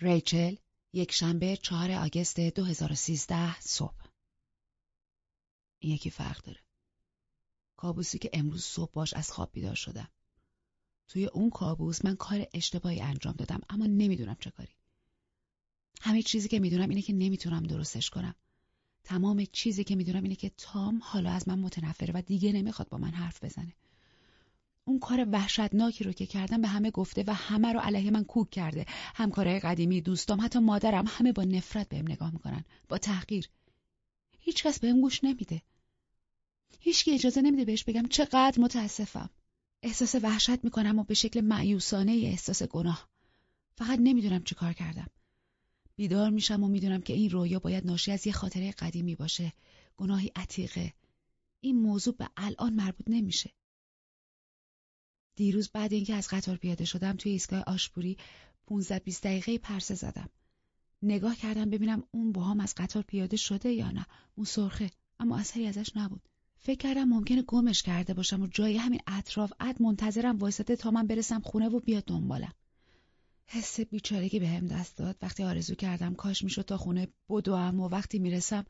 ریچل یک شنبه چهار آگست 2013 صبح این یکی فرق داره. کابوسی که امروز صبح باش از خواب بیدار شدم. توی اون کابوس من کار اشتباهی انجام دادم اما نمی‌دونم چه کاری. همه چیزی که می‌دونم اینه که نمی‌تونم درستش کنم. تمام چیزی که می‌دونم اینه که تام حالا از من متنفره و دیگه نمی‌خواد با من حرف بزنه. اون کار وحشتناکی رو که کردم به همه گفته و همه رو علیه من کوک کرده. همکارای قدیمی، دوستام، حتی مادرم همه با نفرت بهم نگاه می‌کنن. با تحقیر. هیچکس بهم گوش نمیده. هیچکی اجازه نمیده بهش بگم چقدر متاسفم. احساس وحشت می‌کنم و به شکل معیوسانه احساس گناه. فقط نمی‌دونم چه کار کردم. بیدار میشم و می‌دونم که این رویا باید ناشی از یه خاطره قدیمی باشه. گناهی عتیقه. این موضوع به الان مربوط نمیشه. دیروز بعد اینکه از قطار پیاده شدم توی ایستگاه آشپوری 15 20 دقیقه پرسه زدم. نگاه کردم ببینم اون باهام از قطار پیاده شده یا نه. اون سرخه اما اثری ازش نبود. فکر کردم ممکنه گمش کرده باشم و جای همین اطراف اد منتظرم وایساده تا من برسم خونه و بیاد دنبالم. حس بیچارگی بهم به دست داد وقتی آرزو کردم کاش می‌شد تا خونه بدوم و وقتی می‌رسم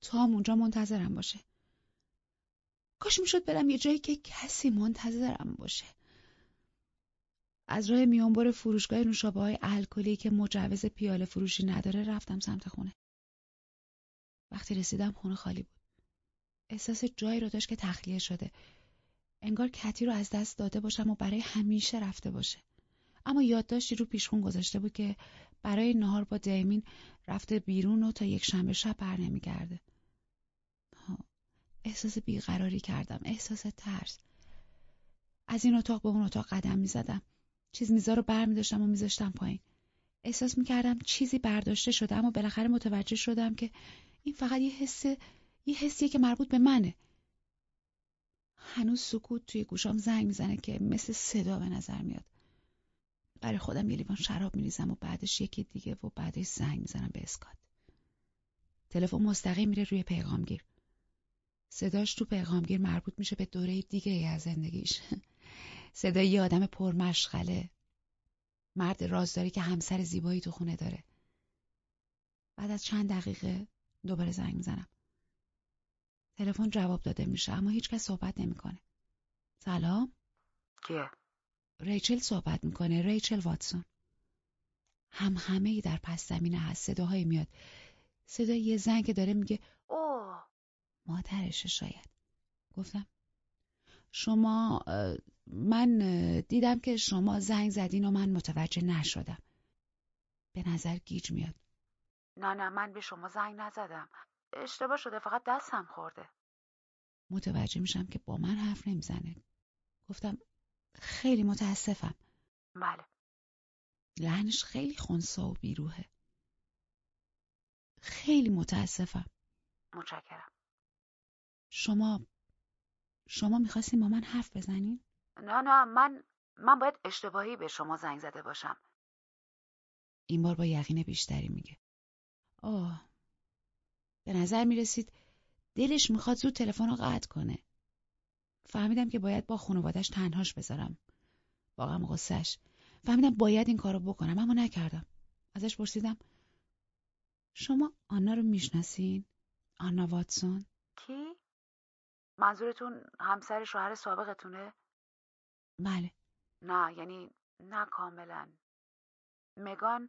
تا اونجا منتظرم باشه. کاش می‌شد برم یه جایی که کسی منتظرم باشه. از راه میانبر فروشگاه نوشابه های الکلی که مجوز پیاله فروشی نداره رفتم سمت خونه. وقتی رسیدم خونه خالی بود. احساس جایی رو داشت که تخلیه شده. انگار کتی رو از دست داده باشم و برای همیشه رفته باشه. اما یادداشتی رو پیشخون گذاشته بود که برای نهار با دیمین رفته بیرون و تا یک شنبه شب بر نمیگرده. احساس بیقراری کردم. احساس ترس. از این اتاق به اون اتاق قدم می زدم. چیز میزا رو بر می و میذاشتم پایین. احساس می کردم چیزی برداشته شده اما بالاخره متوجه شدم که این فقط یه حس یه حسیه که مربوط به منه. هنوز سکوت توی گوشام زنگ می‌زنه که مثل صدا به نظر میاد. برای خودم یه لیوان شراب میریزم و بعدش یکی دیگه و بعدش زنگ می‌زنم به اسکات. تلفن مستقیم میره روی پیغامگیر. صداش تو پیغامگیر مربوط میشه به دوره دیگه ای از زندگیش. صدای یه آدم پرمشغله. مرد رازداری که همسر زیبایی تو خونه داره. بعد از چند دقیقه دوباره زنگ می‌زنم. تلفن جواب داده میشه اما هیچکس صحبت نمی‌کنه. سلام؟ کیه؟ ریچل صحبت می‌کنه ریچل واتسون. هم همه ای در پس زمینه هست صداهایی میاد. صدای یه زن که داره میگه اوه مادرشه شاید. گفتم شما من دیدم که شما زنگ زدین و من متوجه نشدم. به نظر گیج میاد. نه نه من به شما زنگ نزدم. اشتباه شده فقط دستم خورده. متوجه میشم که با من حرف نمی‌زنه. گفتم خیلی متاسفم. بله. لحنش خیلی خونسا و بیروهه. خیلی متاسفم. متشکرم. شما شما می‌خواستین با من حرف بزنین؟ نه نه من من باید اشتباهی به شما زنگ زده باشم. این بار با یقین بیشتری میگه. آه به نظر می‌رسید دلش می‌خواد زود تلفن رو قطع کنه. فهمیدم که باید با خانوادش تنهاش بذارم. واقعا غصهش. فهمیدم باید این کارو بکنم اما نکردم. ازش پرسیدم شما آنا رو می‌شناسین؟ آنا واتسون؟ کی؟ منظورتون همسر شوهر سابقتونه؟ بله. نه یعنی نه کاملا. مگان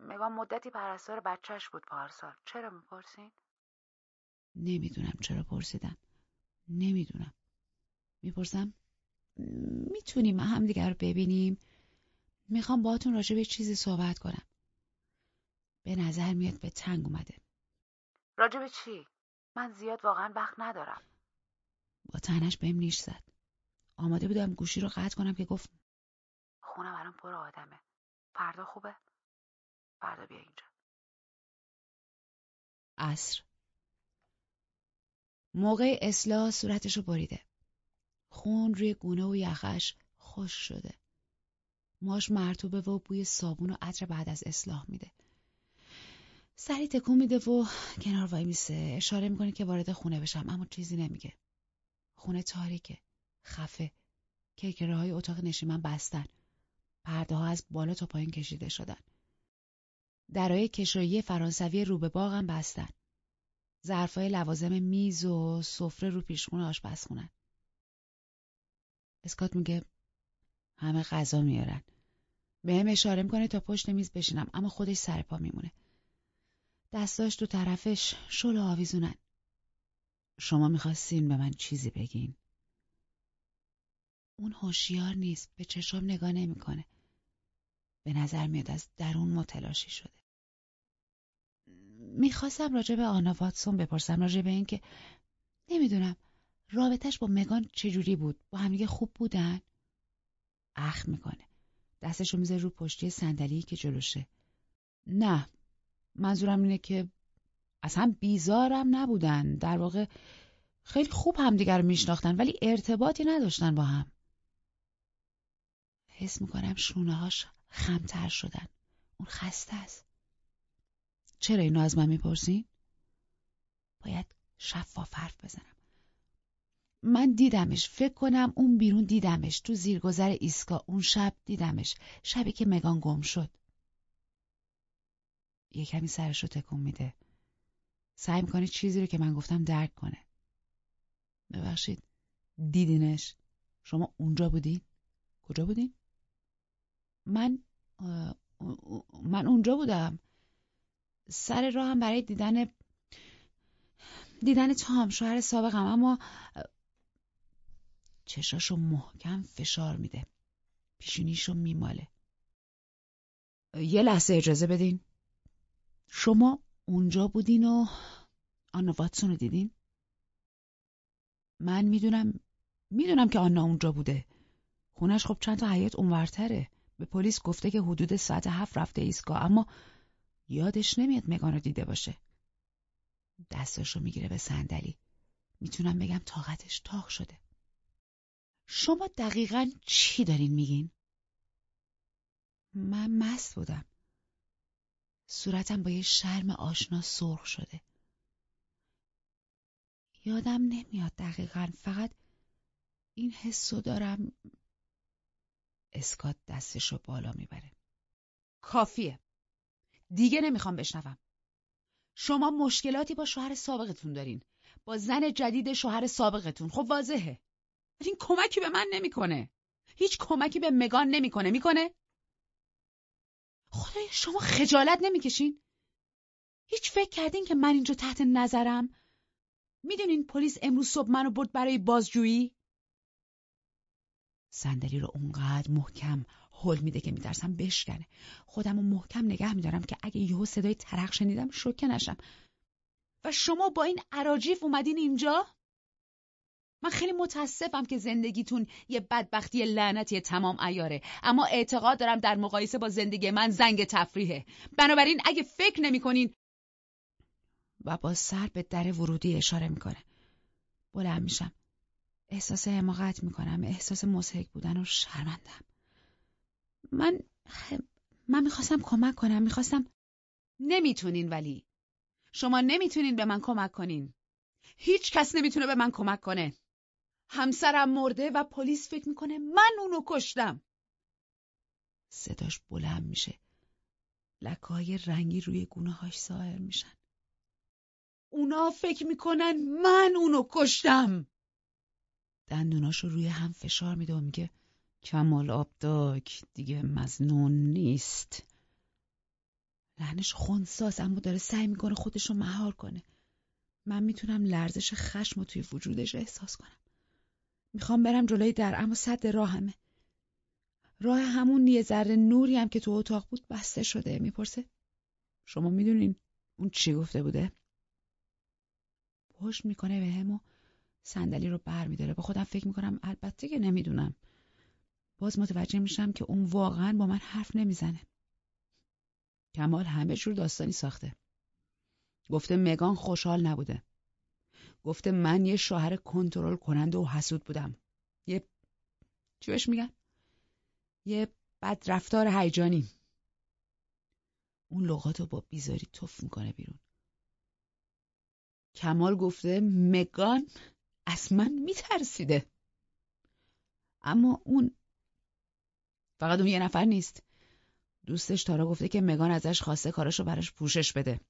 مگان مدتی پرستار بچهش بود پارسال. چرا می‌پرسین؟ نمی‌دونم چرا پرسیدم. نمی‌دونم. می‌پرسم می‌تونیم همدیگر رو ببینیم؟ می‌خوام باهاتون راجع به چیزی صحبت کنم. به نظر میاد به تنگ اومده. راجع به چی؟ من زیاد واقعا وقت ندارم. با تنش بهم نیش زد. آماده بودم گوشی رو قطع کنم که گفت خونم الان پر آدمه. فردا خوبه؟ فردا بیا اینجا. عصر موقع اصلاح صورتشو بریده. خون روی گونه و یخش خوش شده. ماش مرتوبه و بوی صابون و عطر بعد از اصلاح میده. سری تکون میده و کنار وای میسه اشاره می‌کنه که وارد خونه بشم اما چیزی نمیگه. خونه تاریکه. خفه. کرکره های اتاق نشیمن بستن. پرده ها از بالا تا پایین کشیده شدن. درای کشویی فرانسوی رو به باغم بستن. ظرفای لوازم میز و سفره رو پیشخونه آشپزخونن. اسکات میگه همه غذا میارن. بهم اشاره می‌کنه تا پشت میز بشینم اما خودش سر پا میمونه. دستاش تو طرفش شل آویزونن. شما می‌خواستین به من چیزی بگین. اون هوشیار نیست به چشم نگاه نمی‌کنه. به نظر میاد از درون متلاشی شده. می‌خواستم راجع به آنا واتسون بپرسم راجع به اینکه نمی‌دونم رابطش با مگان چجوری بود با همدیگه خوب بودن اخ می‌کنه دستشو میزه رو پشتی صندلی که جلوشه نه منظورم اینه که اصلا بیزارم نبودن. در واقع خیلی خوب همدیگر رو میشناختن ولی ارتباطی نداشتن با هم. حس می‌کنم شونه هاش خمتر شدن. اون خسته است. چرا اینو از من می‌پرسین؟ باید شفاف حرف بزنم. من دیدمش فکر کنم اون بیرون دیدمش. تو زیرگذر ایسکا اون شب دیدمش. شبی که مگان گم شد. یه کمی سرش رو تکون میده. سعی می‌کنه چیزی رو که من گفتم درک کنه. ببخشید. دیدینش. شما اونجا بودین؟ کجا بودین؟ من من اونجا بودم. سر راه هم برای دیدن دیدن تام شوهر سابقم. اما چشاشو محکم فشار میده. پیشونیشو میماله. یه لحظه اجازه بدین. شما اونجا بودین و آنا واتسون رو دیدین؟ من می‌دونم می‌دونم که آنا اونجا بوده. خونش خب چند تا حیات اونورتره. به پلیس گفته که حدود ساعت هفت رفته ایستگاه اما یادش نمیاد مگان رو دیده باشه. دستاشو می‌گیره به صندلی. می‌تونم بگم طاقتش تاق شده. شما دقیقا چی دارین میگین؟ من مست بودم. صورتم با یه شرم آشنا سرخ شده. یادم نمیاد دقیقا فقط این حسو دارم. اسکات دستشو بالا می‌بره. کافیه. دیگه نمی‌خوام بشنوم. شما مشکلاتی با شوهر سابقتون دارین. با زن جدید شوهر سابقتون. خب واضحه. این کمکی به من نمی‌کنه. هیچ کمکی به مگان نمی‌کنه. می‌کنه؟ خدای شما خجالت نمی‌کشین؟ هیچ فکر کردین که من اینجا تحت نظرم؟ می‌دونین پلیس امروز صبح منو برد برای بازجویی؟ صندلی رو اونقدر محکم هل میده که میترسم بشکنه. خودم رو محکم نگه میدارم که اگه یهو صدای ترق شنیدم شوکه نشم. و شما با این عراجیف اومدین اینجا؟ من خیلی متاسفم که زندگیتون یه بدبختی لعنتی تمام ایاره اما اعتقاد دارم در مقایسه با زندگی من زنگ تفریحه. بنابراین اگه فکر نمی‌کنین و با سر به در ورودی اشاره می‌کنه بلند میشم. احساس حماقت می‌کنم احساس مسحک بودن و شرمندم. من من می‌خواستم کمک کنم می‌خواستم نمی‌تونین ولی. شما نمی‌تونین به من کمک کنین. هیچ کس نمی‌تونه به من کمک کنه. همسرم مرده و پلیس فکر می‌کنه من اونو کشتم. صداش بلند میشه. لکای رنگی روی گونه هاش ظاهر میشن. اونا فکر می‌کنن من اونو کشتم. دندوناشو روی هم فشار میده و میگه کمال آبداک دیگه مزنون نیست. لحنش خونساز اما داره سعی می‌کنه خودشو مهار کنه. من می‌تونم لرزش خشم و توی وجودش احساس کنم. می‌خوام برم جلوی در اما صد راهمه. راه همون یه ذره نوری هم که تو اتاق بود بسته شده می‌پرسه. شما می‌دونین اون چی گفته بوده؟ پشت می‌کنه به هم و صندلی رو بر میداره. با خودم فکر می‌کنم البته که نمی‌دونم. باز متوجه میشم که اون واقعا با من حرف نمی‌زنه. کمال همه جور داستانی ساخته. گفته مگان خوشحال نبوده. گفته من یه شوهر کنترل کننده و حسود بودم. یه چی بهش میگن؟ یه بد رفتار هیجانی. اون لغات رو با بیزاری توف می‌کنه بیرون. کمال گفته مگان از من میترسیده. اما اون فقط اون یه نفر نیست. دوستش تارا گفته که مگان ازش خواسته کاراشو براش پوشش بده.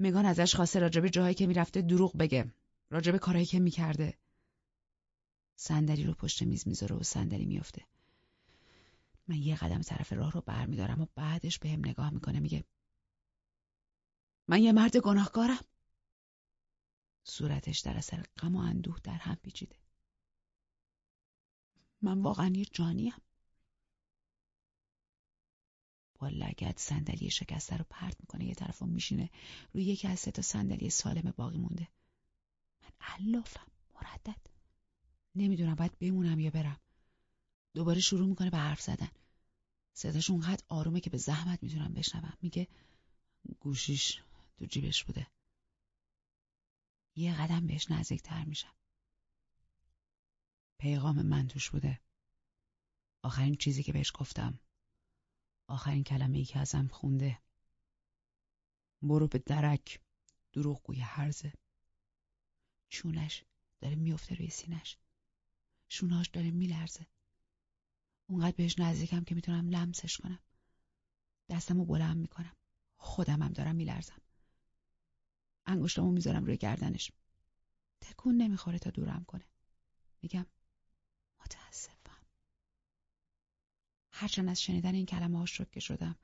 مگان ازش خواسته راجب جاهایی که می‌رفته دروغ بگه. راجب کارهایی که می‌کرده. صندلی رو پشت میز می‌ذاره و صندلی میفته من یه قدم طرف راه رو برمیدارم و بعدش بهم به نگاه می‌کنه میگه من یه مرد گناهکارم. صورتش در اثر غم و اندوه در هم پیچیده. من واقعا یه جانیم. با لگت صندلی شکسته رو پرت می‌کنه یه طرف میشینه روی یکی از سه تا صندلی سالم باقی مونده. علافم مردد. نمی‌دونم باید بمونم یا برم. دوباره شروع می‌کنه به حرف زدن. صداش اونقدر آرومه که به زحمت می‌تونم بشنوم. میگه گوشیش تو جیبش بوده. یه قدم بهش نزدیکتر میشم. پیغام من توش بوده. آخرین چیزی که بهش گفتم. آخرین کلمه ای که ازم خونده. برو به درک. دروغگوی هرزه. چونش داره میفته روی سینش شوناش داره میلرزه. اونقدر بهش نزدیکم که می‌تونم لمسش کنم. دستمو بلند می‌کنم. خودمم دارم میلرزم. انگشتمو می‌ذارم روی گردنش. تکون نمی‌خوره تا دورم کنه. میگم متاسفم. هرچند از شنیدن این کلمه ها شکه شدم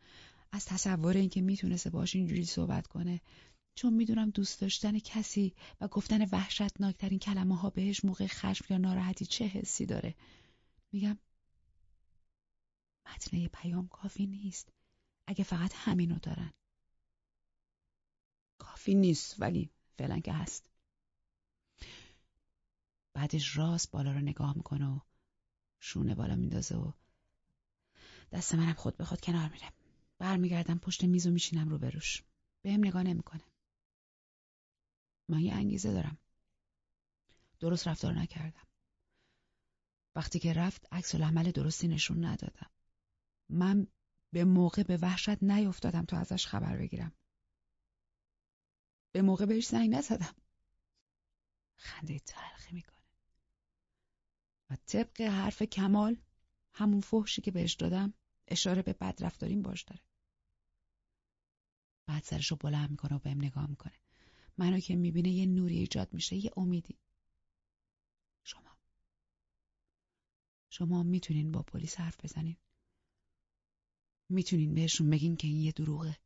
از تصور اینکه می‌تونسته باش اینجوری صحبت کنه چون می‌دونم دوست داشتن کسی و گفتن وحشتناکترین کلمه ها بهش موقع خشم یا ناراحتی چه حسی داره؟ میگم متنه پیام کافی نیست. اگه فقط همینو دارن. کافی نیست ولی فعلا که هست. بعدش راست بالا رو نگاه می‌کنه و شونه بالا میندازه و دست منم خود به خود کنار میره. برمیگردم پشت میز و میشینم رو بروش بهم نگاه نمی‌کنه. من یه انگیزه دارم. درست رفتار نکردم. وقتی که رفت عکس العمل درستی نشون ندادم. من به موقع به وحشت نیفتادم تا ازش خبر بگیرم. به موقع بهش زنگ نزدم. خنده تلخی می‌کنه. و طبق حرف کمال همون فحشی که بهش دادم اشاره به بد رفتاریم باش داره. بعد سرشو بلند می‌کنه و بهم نگاه می‌کنه. منو که می‌بینه یه نوری ایجاد میشه یه امیدی. شما. شما می‌تونین با پلیس حرف بزنین. می‌تونین بهشون بگین که این یه دروغه.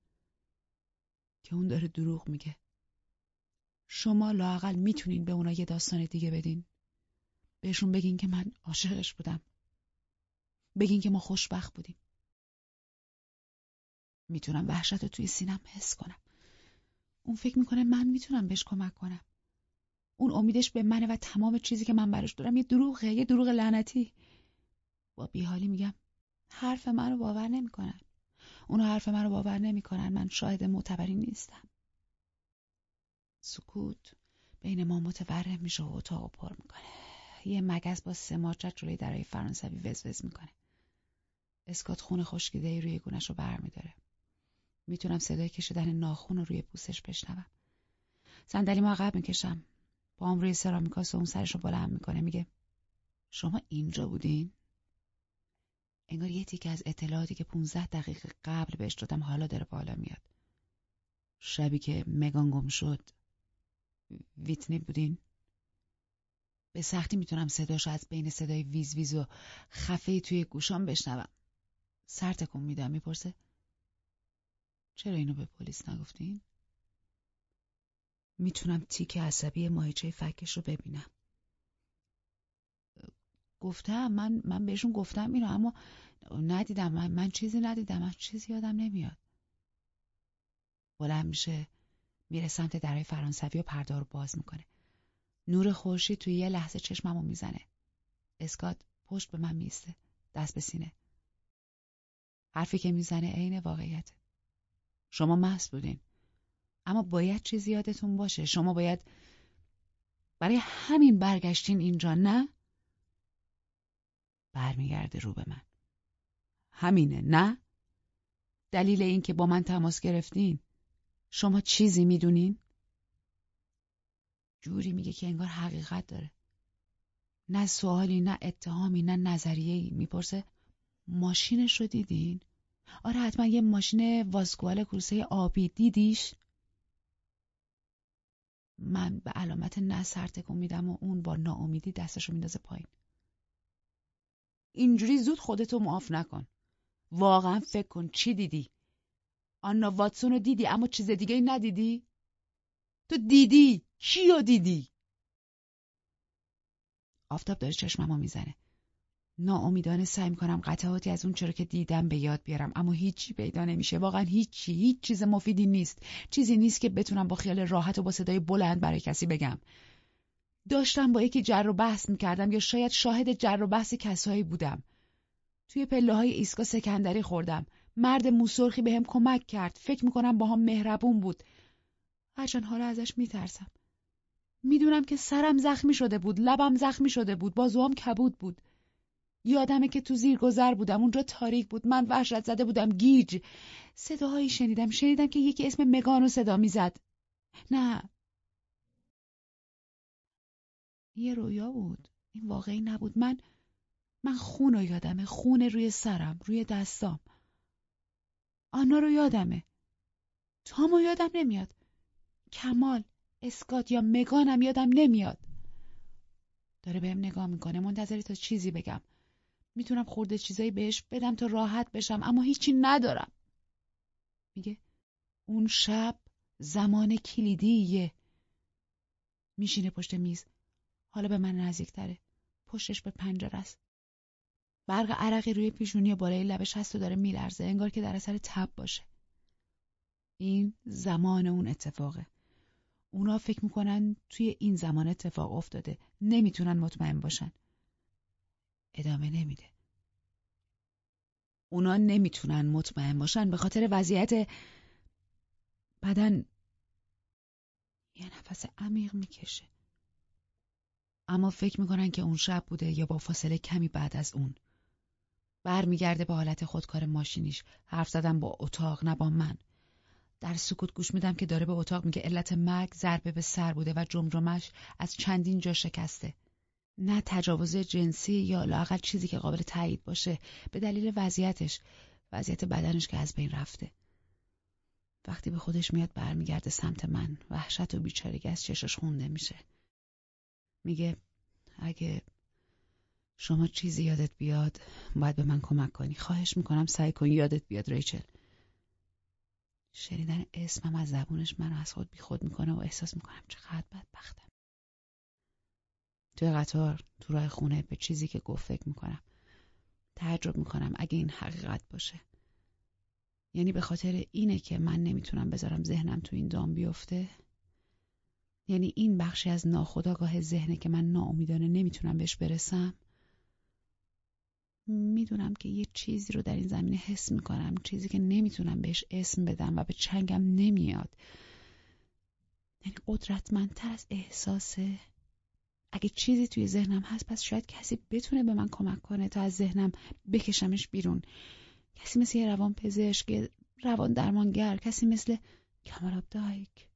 که اون داره دروغ میگه. شما لاقل می‌تونین به اونا یه داستان دیگه بدین. بهشون بگین که من عاشقش بودم. بگین که ما خوشبخت بودیم. می‌تونم وحشت رو توی سینم حس کنم. اون فکر می‌کنه من می‌تونم بهش کمک کنم. اون امیدش به منه و تمام چیزی که من براش دارم یه دروغه یه دروغ لعنتی. با بیحالی میگم حرف من رو باور نمی‌کنن. اونو حرف من رو باور نمی‌کنن. من شاهد معتبری نیستم. سکوت بین ما متورم میشه و اتاق پر می‌کنه. یه مگس با سماجت جلوی درای فرانسوی وزوز می‌کنه. اسکات خون خشکیده روی گونش رو برمیداره. می‌تونم صدای کشیدن ناخون رو روی پوستش بشنوم. صندلی ما عقب می‌کشم. هم روی سرامیکاس و اون سرش رو بلند می‌کنه. میگه شما اینجا بودین؟ انگار یه تیکه از اطلاعاتی که 15 دقیقه قبل بهش دادم حالا داره بالا میاد. شبی که مگان گم شد. ویتنی بودین؟ به سختی می‌تونم صداشو از بین صدای ویز ویز و خفه توی گوشام بشنوم. سر تکون میدم می‌پرسه. چرا اینو به پلیس نگفتین؟ می‌تونم تیک عصبی ماهیچه فکش رو ببینم. گفتم من من بهشون گفتم اینو اما ندیدم من, من چیزی ندیدم من چیزی یادم نمیاد. بلند میشه میره سمت درای فرانسوی و پرده رو باز می‌کنه. نور خورشید توی یه لحظه چشممو می‌زنه. اسکات پشت به من میسته دست به سینه. حرفی که می‌زنه عین واقعیت شما محض بودین. اما باید چیزی یادتون باشه. شما باید برای همین برگشتین اینجا نه؟ برمیگرده رو به من. همینه نه؟ دلیل این که با من تماس گرفتین. شما چیزی می‌دونین؟ جوری میگه که انگار حقیقت داره. نه سوالی نه اتهامی نه نظریه‌ای. می‌پرسه ماشینش رو دیدین؟ آره حتما یه ماشین واسکوال کروسه آبی. دیدیش؟ من به علامت نه سر و اون با ناامیدی دستشو میندازه پایین. اینجوری زود خودتو معاف نکن. واقعا فکر کن چی دیدی؟ آنا واتسون رو دیدی اما چیز دیگه ای ندیدی؟ تو دیدی؟ کیو دیدی؟ آفتاب داره چشممو می‌زنه. ناامیدانه سعی می‌کنم قطعاتی از اون چرا که دیدم به یاد بیارم. اما هیچی پیدا نمیشه. واقعا هیچی. هیچ چیز مفیدی نیست. چیزی نیست که بتونم با خیال راحت و با صدای بلند برای کسی بگم. داشتم با یکی جر و بحث می‌کردم یا شاید شاهد جر و بحث کسایی بودم. توی پله های ایسکا سکندری خوردم. مرد موسرخی بهم به کمک کرد. فکر می‌کنم با هم مهربون بود. هرچند حالا ازش میترسم. می‌دونم که سرم زخمی شده بود. لبم زخمی شده بود. بازوام کبود بود. یادمه که تو زیر گذر بودم اونجا تاریک بود من وحشت زده بودم گیج. صداهایی شنیدم شنیدم که یکی اسم مگانو صدا می‌زد. نه. یه رویا بود. این واقعی نبود. من من خون رو یادمه خون روی سرم روی دستام. آنا رو یادمه. تامو یادم نمیاد. کمال اسکات یا مگانم یادم نمیاد. داره بهم نگاه می‌کنه منتظری تا چیزی بگم. می‌تونم خورده چیزایی بهش بدم تا راحت بشم اما هیچی ندارم. میگه اون شب زمان کلیدیه. میشینه پشت میز. حالا به من نزدیکتره. پشتش به پنجره است. برق عرقی روی پیشونی بالای لبش هست و داره میلرزه. انگار که در اثر تب باشه. این زمان اون اتفاقه. اونا فکر می‌کنن توی این زمان اتفاق افتاده. نمی‌تونن مطمئن باشن. ادامه نمیده. اونا نمی‌تونن مطمئن باشن به خاطر وضعیت بدن. یه نفس عمیق می‌کشه. اما فکر می‌کنن که اون شب بوده یا با فاصله کمی بعد از اون. برمیگرده به حالت خودکار ماشینیش. حرف زدم با اتاق نه با من. در سکوت گوش میدم که داره به اتاق میگه علت مرگ ضربه به سر بوده و جمجمش از چندین جا شکسته. نه تجاوز جنسی یا لاقل چیزی که قابل تایید باشه به دلیل وضعیتش. وضعیت بدنش که از بین رفته. وقتی به خودش میاد برمیگرده سمت من وحشت و بیچارگی از چشش خونده میشه. میگه اگه شما چیزی یادت بیاد باید به من کمک کنی. خواهش می‌کنم سعی کن یادت بیاد ریچل. شنیدن اسمم از زبونش منو از خود بیخود می‌کنه و احساس می‌کنم چقدر بدبختم. توی قطار تو راه خونه به چیزی که گفت فکر می‌کنم. تعجب می‌کنم اگه این حقیقت باشه. یعنی به خاطر اینه که من نمی‌تونم بذارم ذهنم تو این دام بیفته؟ یعنی این بخشی از ناخداگاه ذهنه که من ناامیدانه نمی‌تونم بهش برسم؟ می‌دونم که یه چیزی رو در این زمینه حس می‌کنم چیزی که نمی‌تونم بهش اسم بدم و به چنگم نمیاد. یعنی قدرتمندتر از احساسه. اگه چیزی توی ذهنم هست پس شاید کسی بتونه به من کمک کنه تا از ذهنم بکشمش بیرون. کسی مثل یه روان پزشک روان درمانگر کسی مثل کمال دایک